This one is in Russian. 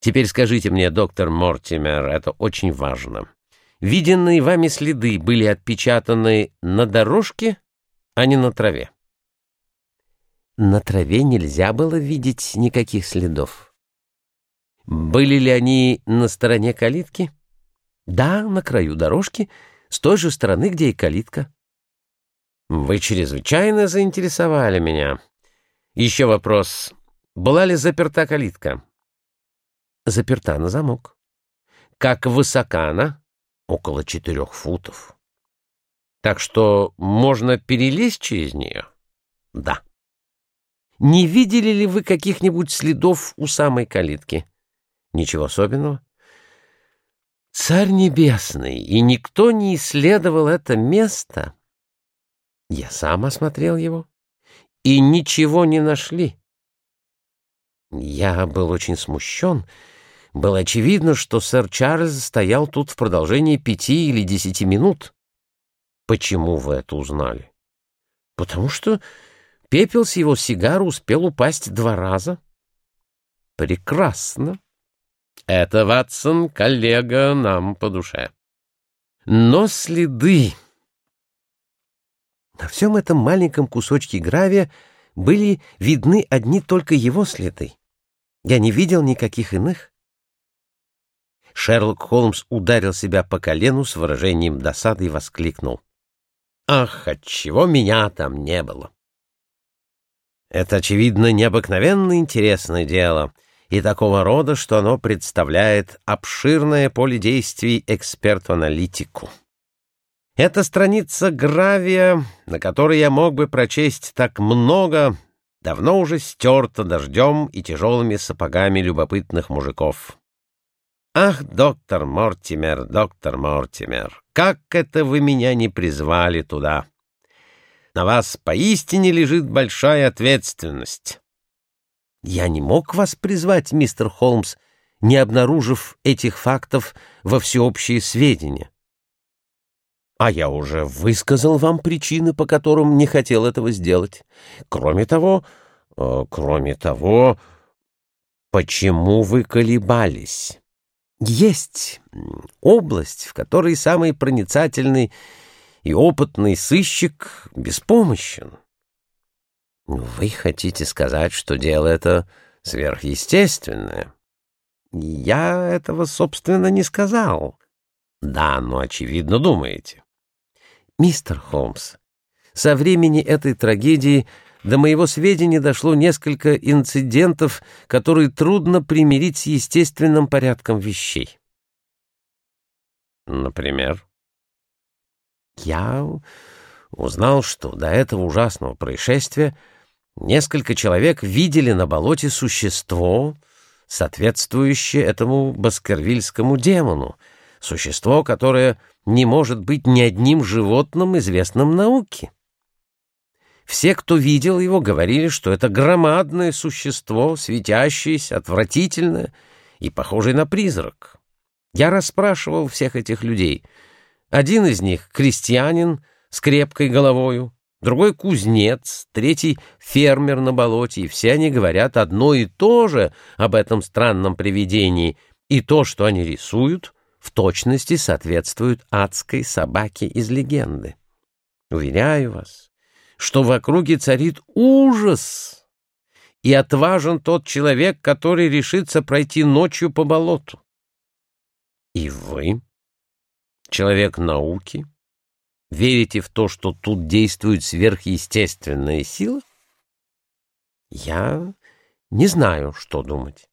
Теперь скажите мне, доктор Мортимер, это очень важно. Виденные вами следы были отпечатаны на дорожке, а не на траве. На траве нельзя было видеть никаких следов. Были ли они на стороне калитки? Да, на краю дорожки, с той же стороны, где и калитка. Вы чрезвычайно заинтересовали меня. Еще вопрос. Была ли заперта калитка? Заперта на замок. Как высока она? Около четырех футов. Так что можно перелезть через нее? Да. Не видели ли вы каких-нибудь следов у самой калитки? Ничего особенного. Царь Небесный, и никто не исследовал это место. Я сам осмотрел его. И ничего не нашли. Я был очень смущен. Было очевидно, что сэр Чарльз стоял тут в продолжении пяти или десяти минут. Почему вы это узнали? Потому что пепел с его сигары успел упасть два раза. Прекрасно. Это, Ватсон, коллега, нам по душе. Но следы... На всем этом маленьком кусочке гравия были видны одни только его следы. Я не видел никаких иных. Шерлок Холмс ударил себя по колену с выражением досады и воскликнул. «Ах, отчего меня там не было!» Это, очевидно, необыкновенно интересное дело и такого рода, что оно представляет обширное поле действий эксперту-аналитику. Это страница гравия, на которой я мог бы прочесть так много, давно уже стерта дождем и тяжелыми сапогами любопытных мужиков. Ах, доктор Мортимер, доктор Мортимер, как это вы меня не призвали туда? На вас поистине лежит большая ответственность. Я не мог вас призвать, мистер Холмс, не обнаружив этих фактов во всеобщие сведения. А я уже высказал вам причины, по которым не хотел этого сделать. Кроме того, э, кроме того, почему вы колебались? Есть область, в которой самый проницательный и опытный сыщик беспомощен. Вы хотите сказать, что дело это сверхъестественное? Я этого, собственно, не сказал. Да, но, очевидно, думаете. Мистер Холмс, со времени этой трагедии до моего сведения дошло несколько инцидентов, которые трудно примирить с естественным порядком вещей. Например? Я узнал, что до этого ужасного происшествия несколько человек видели на болоте существо, соответствующее этому баскервильскому демону, существо, которое не может быть ни одним животным, известным науке. Все, кто видел его, говорили, что это громадное существо, светящееся, отвратительное и похожее на призрак. Я расспрашивал всех этих людей. Один из них — крестьянин с крепкой головою, другой — кузнец, третий — фермер на болоте, и все они говорят одно и то же об этом странном привидении, и то, что они рисуют — в точности соответствуют адской собаке из легенды. Уверяю вас, что в округе царит ужас, и отважен тот человек, который решится пройти ночью по болоту. И вы, человек науки, верите в то, что тут действует сверхъестественная сила? Я не знаю, что думать.